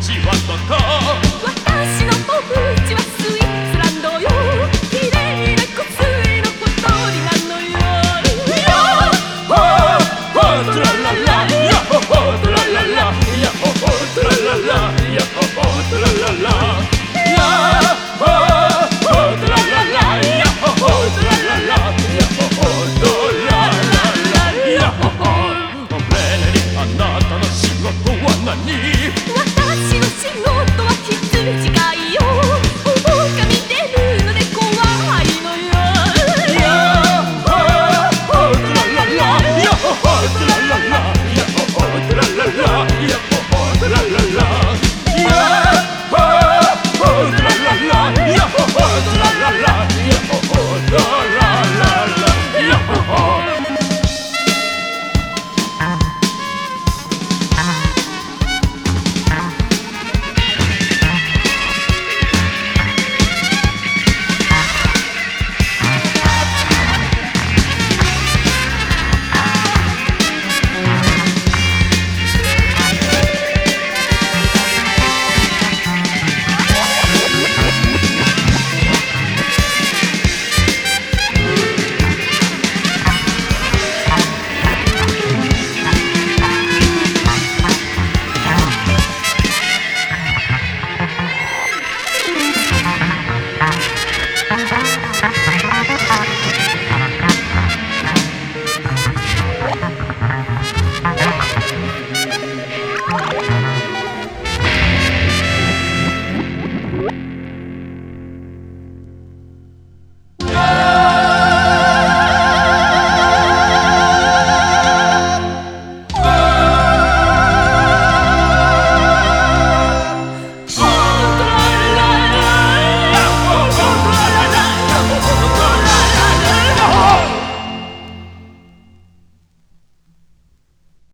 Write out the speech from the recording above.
Se vai